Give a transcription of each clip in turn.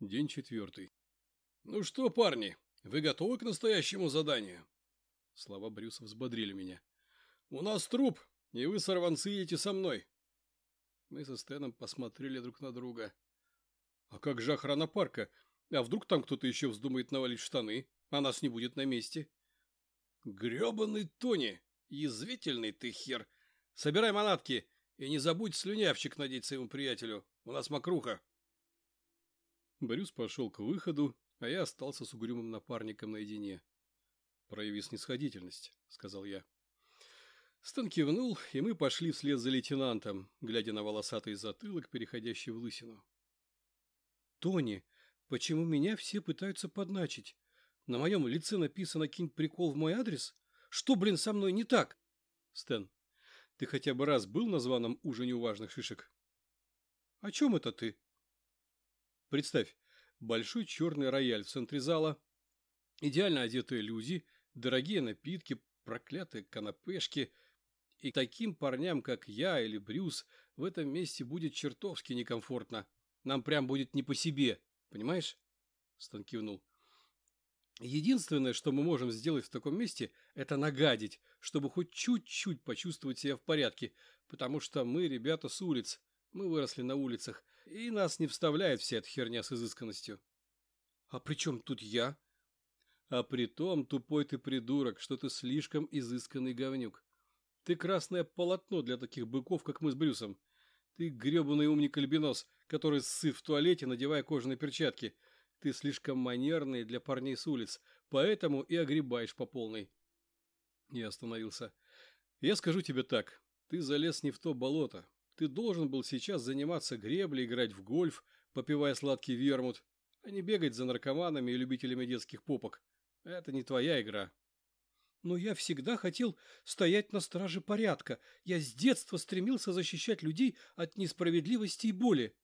День четвертый. «Ну что, парни, вы готовы к настоящему заданию?» Слова Брюса взбодрили меня. «У нас труп, и вы, сорванцы, едете со мной». Мы со Стэном посмотрели друг на друга. «А как же охрана парка? А вдруг там кто-то еще вздумает навалить штаны, а нас не будет на месте?» «Гребаный Тони! Язвительный ты хер! Собирай манатки и не забудь слюнявчик надеть своему приятелю, у нас мокруха!» Брюс пошел к выходу, а я остался с угрюмым напарником наедине. «Прояви снисходительность», — сказал я. Стэн кивнул, и мы пошли вслед за лейтенантом, глядя на волосатый затылок, переходящий в лысину. «Тони, почему меня все пытаются подначить? На моем лице написано «кинь прикол в мой адрес»? Что, блин, со мной не так?» «Стэн, ты хотя бы раз был на званом ужине у важных шишек?» «О чем это ты?» Представь, большой черный рояль в центре зала, идеально одетые люди, дорогие напитки, проклятые канапешки. И таким парням, как я или Брюс, в этом месте будет чертовски некомфортно. Нам прям будет не по себе, понимаешь? Стан кивнул. Единственное, что мы можем сделать в таком месте, это нагадить, чтобы хоть чуть-чуть почувствовать себя в порядке, потому что мы ребята с улиц, мы выросли на улицах, и нас не вставляет вся эта херня с изысканностью. А при чем тут я? А при том, тупой ты придурок, что ты слишком изысканный говнюк. Ты красное полотно для таких быков, как мы с Брюсом. Ты гребаный умник-альбинос, который ссыв в туалете, надевая кожаные перчатки. Ты слишком манерный для парней с улиц, поэтому и огребаешь по полной. Я остановился. Я скажу тебе так. Ты залез не в то болото. Ты должен был сейчас заниматься греблей, играть в гольф, попивая сладкий вермут, а не бегать за наркоманами и любителями детских попок. Это не твоя игра. Но я всегда хотел стоять на страже порядка. Я с детства стремился защищать людей от несправедливости и боли.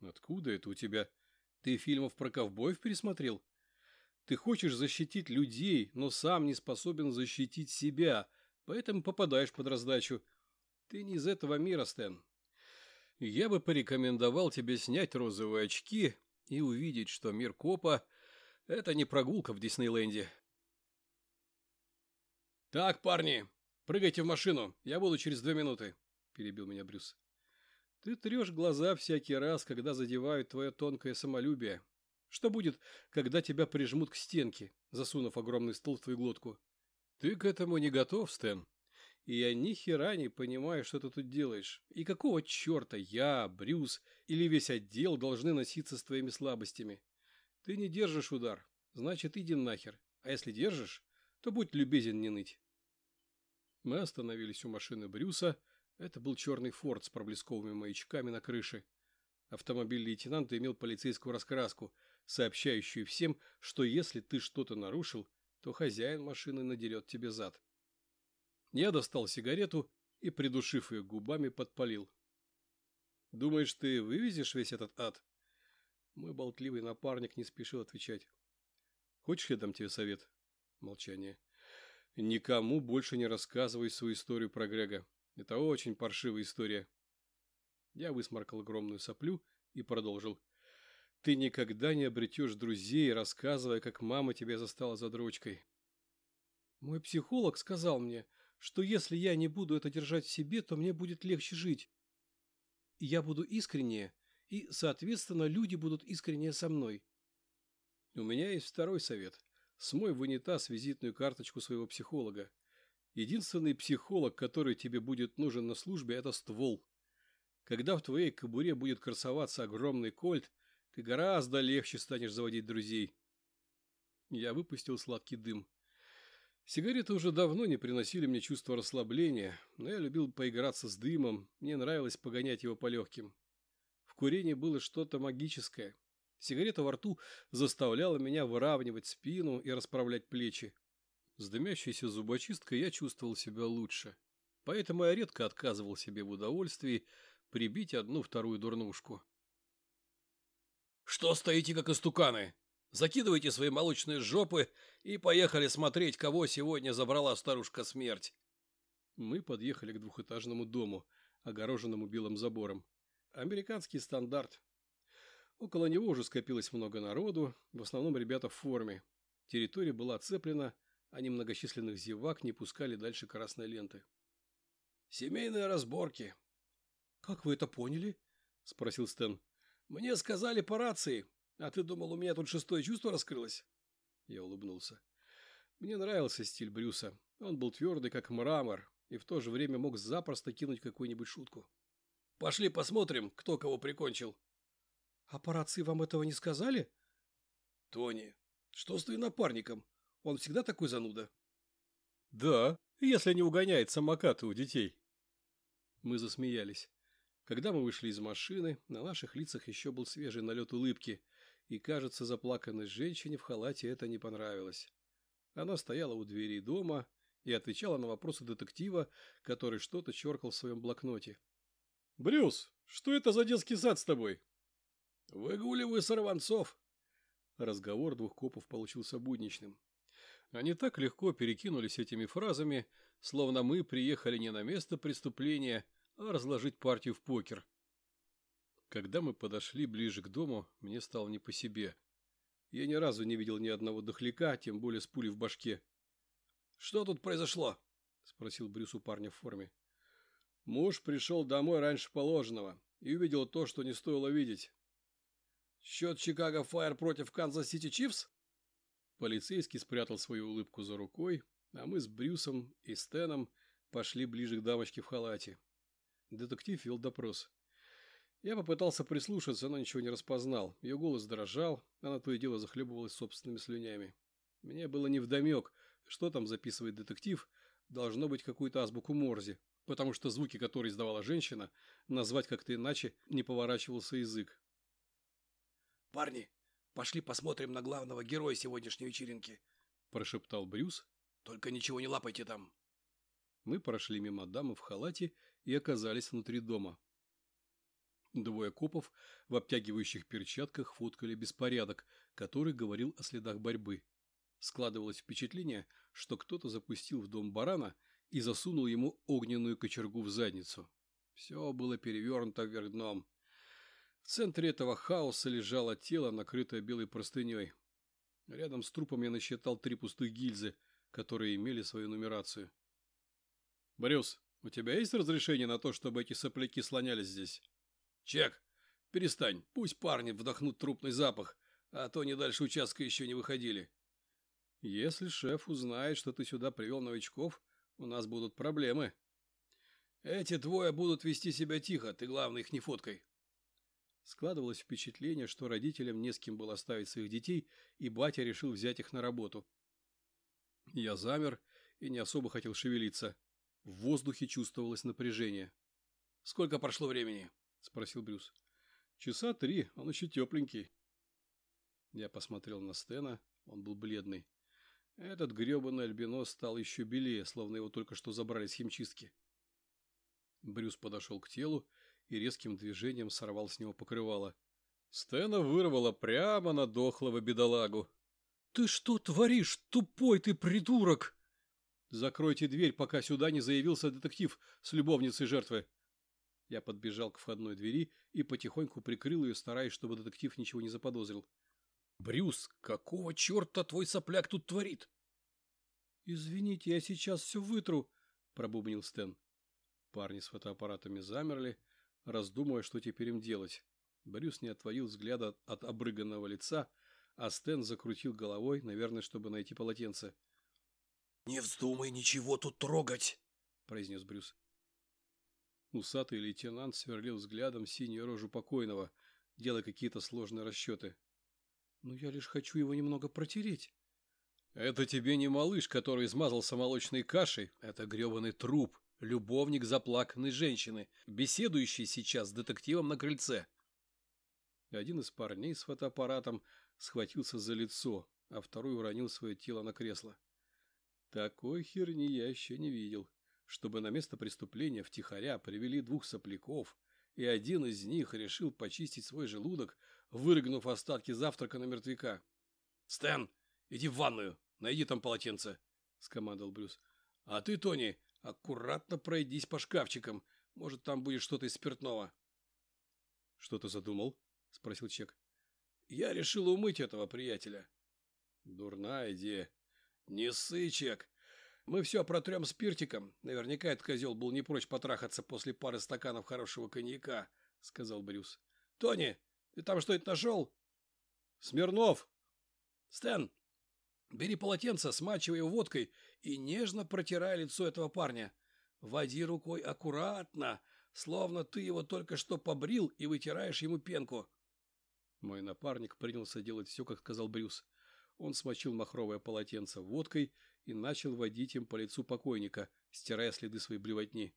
Откуда это у тебя? Ты фильмов про ковбоев пересмотрел? Ты хочешь защитить людей, но сам не способен защитить себя, поэтому попадаешь под раздачу. Ты не из этого мира, Стэн. Я бы порекомендовал тебе снять розовые очки и увидеть, что мир копа – это не прогулка в Диснейленде. «Так, парни, прыгайте в машину, я буду через две минуты», – перебил меня Брюс. «Ты трешь глаза всякий раз, когда задевают твое тонкое самолюбие. Что будет, когда тебя прижмут к стенке, засунув огромный стол в твою глотку? Ты к этому не готов, Стэн. И я ни хера не понимаю, что ты тут делаешь. И какого черта я, Брюс или весь отдел должны носиться с твоими слабостями? Ты не держишь удар, значит иди нахер. А если держишь, то будь любезен не ныть. Мы остановились у машины Брюса. Это был черный форт с проблесковыми маячками на крыше. Автомобиль лейтенанта имел полицейскую раскраску, сообщающую всем, что если ты что-то нарушил, то хозяин машины надерет тебе зад. Я достал сигарету и, придушив ее губами, подпалил. «Думаешь, ты вывезешь весь этот ад?» Мой болтливый напарник не спешил отвечать. «Хочешь, я дам тебе совет?» Молчание. «Никому больше не рассказывай свою историю про Грега. Это очень паршивая история». Я высморкал огромную соплю и продолжил. «Ты никогда не обретешь друзей, рассказывая, как мама тебя застала за дрочкой». Мой психолог сказал мне, что если я не буду это держать в себе, то мне будет легче жить. Я буду искреннее, и, соответственно, люди будут искреннее со мной. У меня есть второй совет. Смой в унитаз визитную карточку своего психолога. Единственный психолог, который тебе будет нужен на службе, это ствол. Когда в твоей кобуре будет красоваться огромный кольт, ты гораздо легче станешь заводить друзей. Я выпустил сладкий дым. Сигареты уже давно не приносили мне чувство расслабления, но я любил поиграться с дымом, мне нравилось погонять его по легким. В курении было что-то магическое. Сигарета во рту заставляла меня выравнивать спину и расправлять плечи. С дымящейся зубочисткой я чувствовал себя лучше. Поэтому я редко отказывал себе в удовольствии прибить одну-вторую дурнушку. «Что стоите, как истуканы?» Закидывайте свои молочные жопы и поехали смотреть, кого сегодня забрала старушка смерть. Мы подъехали к двухэтажному дому, огороженному белым забором. Американский стандарт. Около него уже скопилось много народу, в основном ребята в форме. Территория была оцеплена, а немногочисленных зевак не пускали дальше красной ленты. «Семейные разборки». «Как вы это поняли?» – спросил Стэн. «Мне сказали по рации. А ты думал, у меня тут шестое чувство раскрылось?» Я улыбнулся. Мне нравился стиль Брюса. Он был твердый, как мрамор, и в то же время мог запросто кинуть какую-нибудь шутку. «Пошли посмотрим, кто кого прикончил». «А по рации вам этого не сказали?» «Тони, что с твоим напарником? Он всегда такой зануда?» «Да, если не угоняет самокаты у детей». Мы засмеялись. Когда мы вышли из машины, на наших лицах еще был свежий налет улыбки, и, кажется, заплаканной женщине в халате это не понравилось. Она стояла у двери дома и отвечала на вопросы детектива, который что-то черкал в своем блокноте. «Брюс, что это за детский сад с тобой?» «Выгуливаю сорванцов». Разговор двух копов получился будничным. Они так легко перекинулись этими фразами, словно мы приехали не на место преступления, а разложить партию в покер. Когда мы подошли ближе к дому, мне стало не по себе. Я ни разу не видел ни одного дохляка, тем более с пулей в башке. «Что тут произошло?» – спросил Брюс у парня в форме. Муж пришел домой раньше положенного и увидел то, что не стоило видеть. «Счет Чикаго Файр против Канзас-Сити Чифс?» Полицейский спрятал свою улыбку за рукой, а мы с Брюсом и Стэном пошли ближе к дамочке в халате. Детектив вел допрос. Я попытался прислушаться, но ничего не распознал. Ее голос дрожал, она то и дело захлебывалась собственными слюнями. Мне было невдомек, что там записывает детектив, должно быть какую-то азбуку Морзе, потому что звуки, которые издавала женщина, назвать как-то иначе не поворачивался язык. «Парни, пошли посмотрим на главного героя сегодняшней вечеринки», – прошептал Брюс. «Только ничего не лапайте там». Мы прошли мимо дамы в халате и оказались внутри дома. Двое копов в обтягивающих перчатках фоткали беспорядок, который говорил о следах борьбы. Складывалось впечатление, что кто-то запустил в дом барана и засунул ему огненную кочергу в задницу. Все было перевернуто вверх дном. В центре этого хаоса лежало тело, накрытое белой простыней. Рядом с трупом я насчитал три пустых гильзы, которые имели свою нумерацию. «Брюс, у тебя есть разрешение на то, чтобы эти сопляки слонялись здесь?» «Чек, перестань, пусть парни вдохнут трупный запах, а то они дальше участка еще не выходили». «Если шеф узнает, что ты сюда привел новичков, у нас будут проблемы». «Эти двое будут вести себя тихо, ты, главное, их не фоткай». Складывалось впечатление, что родителям не с кем было оставить своих детей, и батя решил взять их на работу. Я замер и не особо хотел шевелиться. В воздухе чувствовалось напряжение. «Сколько прошло времени?» – спросил Брюс. «Часа три, он еще тепленький». Я посмотрел на Стена, он был бледный. Этот гребаный альбинос стал еще белее, словно его только что забрали с химчистки. Брюс подошел к телу и резким движением сорвал с него покрывало. Стена вырвало прямо на дохлого бедолагу. «Ты что творишь, тупой ты придурок?» «Закройте дверь, пока сюда не заявился детектив с любовницей жертвы», я подбежал к входной двери и потихоньку прикрыл ее, стараясь, чтобы детектив ничего не заподозрил. «Брюс, какого черта твой сопляк тут творит?» «Извините, я сейчас все вытру», – пробубнил Стэн. Парни с фотоаппаратами замерли, раздумывая, что теперь им делать. Брюс не отводил взгляда от обрыганного лица, а Стэн закрутил головой, наверное, чтобы найти полотенце. «Не вздумай ничего тут трогать!» – произнес Брюс. Усатый лейтенант сверлил взглядом синюю рожу покойного, делая какие-то сложные расчеты. «Но я лишь хочу его немного протереть». «Это тебе не малыш, который измазался молочной кашей. Это гребаный труп, любовник заплаканной женщины, беседующий сейчас с детективом на крыльце». Один из парней с фотоаппаратом схватился за лицо, а второй уронил свое тело на кресло. Такой херни я еще не видел чтобы на место преступления втихаря привели двух сопляков, и один из них решил почистить свой желудок, вырыгнув остатки завтрака на мертвяка. «Стэн, иди в ванную, найди там полотенце», — скомандовал Брюс. «А ты, Тони, аккуратно пройдись по шкафчикам, может, там будет что-то из спиртного». «Что ты задумал?» — спросил Чек. Я решил умыть этого приятеля. Дурная идея. Не сычек. Мы все протрем спиртиком. Наверняка этот козел был не прочь потрахаться после пары стаканов хорошего коньяка, сказал Брюс. Тони, ты там что-то нашел? Смирнов. Стэн, бери полотенце, смачивай его водкой и нежно протирай лицо этого парня. Води рукой аккуратно, словно ты его только что побрил и вытираешь ему пенку. Мой напарник принялся делать все, как сказал Брюс. Он смочил махровое полотенце водкой и начал водить им по лицу покойника, стирая следы своей блевотни.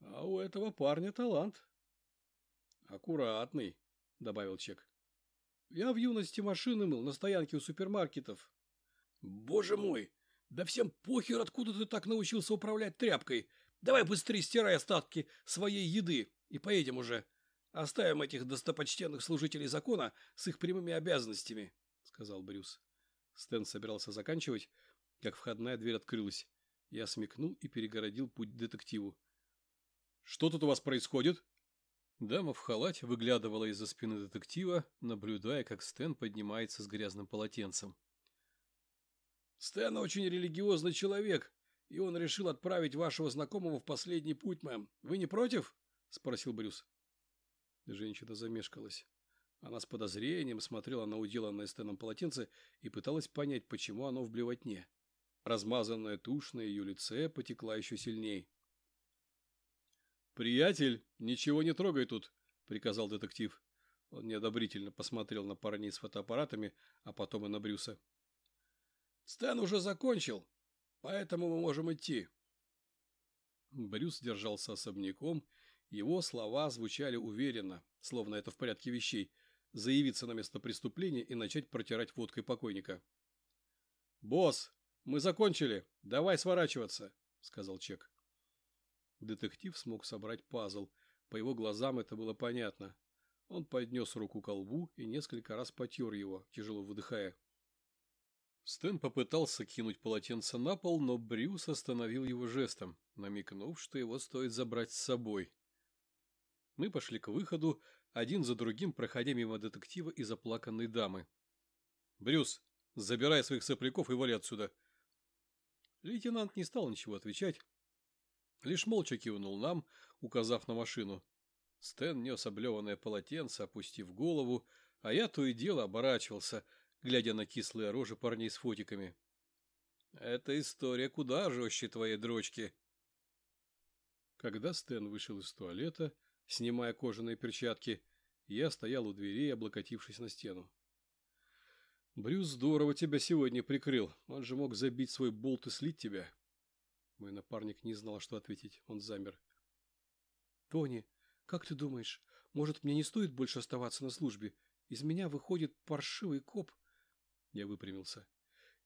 А у этого парня талант. Аккуратный, добавил Чек. Я в юности машины мыл на стоянке у супермаркетов. Боже мой, да всем похер, откуда ты так научился управлять тряпкой. Давай быстрее стирай остатки своей еды и поедем уже. Оставим этих достопочтенных служителей закона с их прямыми обязанностями, сказал Брюс. Стэн собирался заканчивать, как входная дверь открылась. Я смекнул и перегородил путь детективу. «Что тут у вас происходит?» Дама в халате выглядывала из-за спины детектива, наблюдая, как Стэн поднимается с грязным полотенцем. «Стэн очень религиозный человек, и он решил отправить вашего знакомого в последний путь, мэм. Вы не против?» – спросил Брюс. Женщина замешкалась. Она с подозрением смотрела на уделанное Стэном полотенце и пыталась понять, почему оно в блевотне. Размазанная тушь на ее лице потекла еще сильней. «Приятель, ничего не трогай тут», — приказал детектив. Он неодобрительно посмотрел на парней с фотоаппаратами, а потом и на Брюса. «Стэн уже закончил, поэтому мы можем идти». Брюс держался особняком, его слова звучали уверенно, словно это в порядке вещей, заявиться на место преступления и начать протирать водкой покойника. «Босс, мы закончили, давай сворачиваться», — сказал Чек. Детектив смог собрать пазл. По его глазам это было понятно. Он поднес руку к лбу и несколько раз потер его, тяжело выдыхая. Стэн попытался кинуть полотенце на пол, но Брюс остановил его жестом, намекнув, что его стоит забрать с собой. Мы пошли к выходу, один за другим проходя мимо детектива и заплаканной дамы. «Брюс, забирай своих сопляков и вали отсюда!» Лейтенант не стал ничего отвечать, Лишь молча кивнул нам, указав на машину. Стэн нес облеванное полотенце, опустив голову, а я то и дело оборачивался, глядя на кислые рожи парней с фотиками. «Эта история куда жестче твоей дрочки!» Когда Стэн вышел из туалета, снимая кожаные перчатки, я стоял у дверей, облокотившись на стену. «Брюс здорово тебя сегодня прикрыл. Он же мог забить свой болт и слить тебя. Мой напарник не знал, что ответить. Он замер. «Тони, как ты думаешь, может, мне не стоит больше оставаться на службе? Из меня выходит паршивый коп?» Я выпрямился.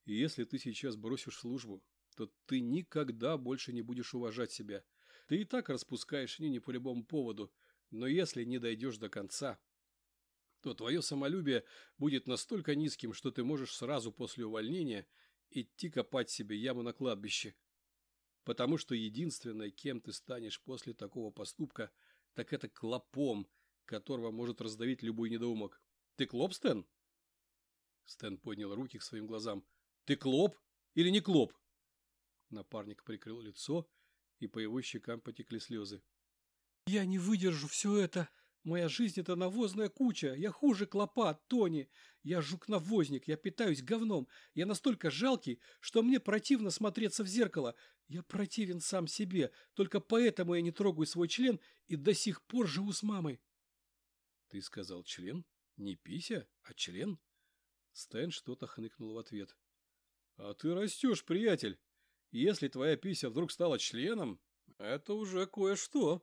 «И если ты сейчас бросишь службу, то ты никогда больше не будешь уважать себя. Ты и так распускаешь нини по любому поводу, но если не дойдешь до конца, то твое самолюбие будет настолько низким, что ты можешь сразу после увольнения идти копать себе яму на кладбище, Потому что единственное, кем ты станешь после такого поступка, так это клопом, которого может раздавить любой недоумок. Ты клоп, Стэн? Стэн поднял руки к своим глазам. Ты клоп или не клоп? Напарник прикрыл лицо, и по его щекам потекли слезы. «Я не выдержу все это!» Моя жизнь – это навозная куча. Я хуже клопа, Тони. Я жук-навозник, я питаюсь говном. Я настолько жалкий, что мне противно смотреться в зеркало. Я противен сам себе. Только поэтому я не трогаю свой член и до сих пор живу с мамой. Ты сказал член? Не пися, а член? Стэн что-то хныкнул в ответ. А ты растешь, приятель. Если твоя пися вдруг стала членом, это уже кое-что.